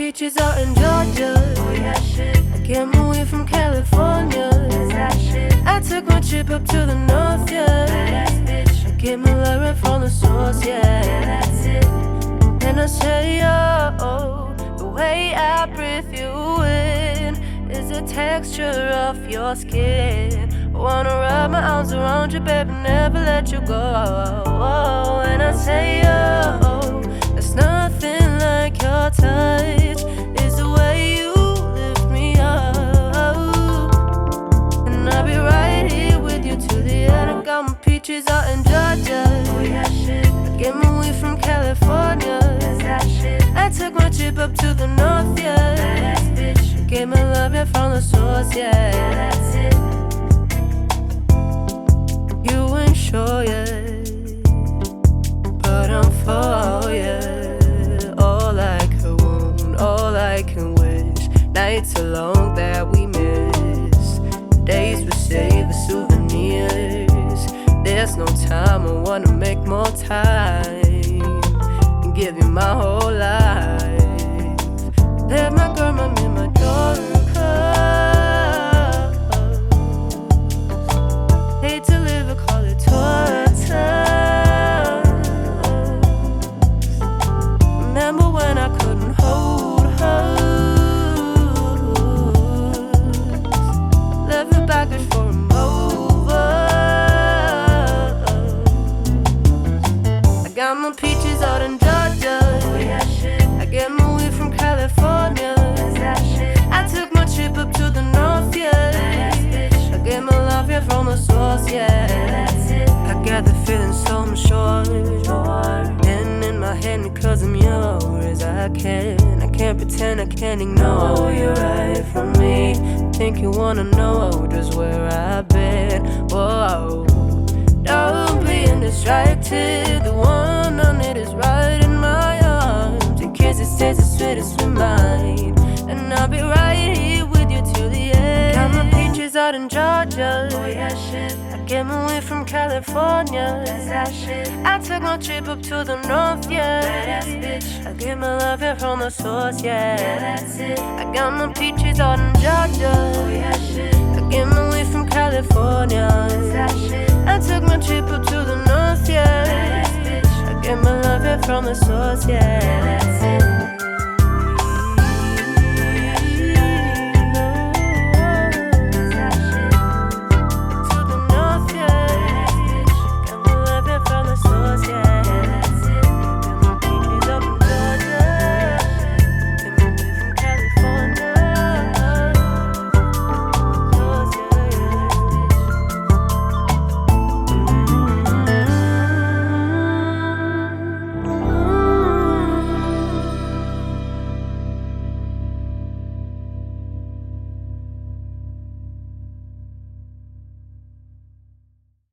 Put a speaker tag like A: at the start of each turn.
A: peaches out in Georgia.
B: Oh yeah, shit.
A: I came away from California. I took my trip up to the north, yeah. I came a lot from the source,
B: Yeah,
A: yeah. And I say, oh, the way I breathe you in is the texture of your skin. I wanna wrap my arms around you, baby, never let you go. And I say, oh, there's nothing like your touch. Peaches out in Georgia.
B: Oh yeah, shit.
A: Get me away from California.
B: That's that shit.
A: I took my trip up to the north, yeah.
B: Badass bitch.
A: Gave my love yeah from the source,
B: Yeah,
A: yeah.
B: that's it.
A: You ain't sure yet, but I'm for yeah. All I can want, all I can wish. Nights alone that we miss, days we save as souvenirs. There's no time, I wanna make more time and give you my whole life. Let my girl, my got my peaches out in Georgia. I get my weed from California. I took my trip up to the north, yeah. I get my love here from the source,
B: Yeah.
A: I got the feeling so I'm sure.
B: Sure.
A: And in my head, because I'm yours, I can't, I can't pretend I can't ignore you right from me. Think you wanna know just where I've been? Whoa, don't be distracted. The one kisses taste the sweetest with mine, and I'll be right here with you till the end. Got my peaches out in Georgia.
B: Oh yeah, shit.
A: I came away from California.
B: That's that shit.
A: I took my trip up to the north, yeah.
B: Badass bitch.
A: I get my love here from the source,
B: Yeah,
A: yeah.
B: that's it.
A: I got my peaches out in Georgia.
B: Oh yeah, shit.
A: I came away from California.
B: That's that shit.
A: I took my trip up to the north, yeah.
B: Badass bitch.
A: I get my love here from the source,
B: Yeah,
A: yeah.
B: that's it.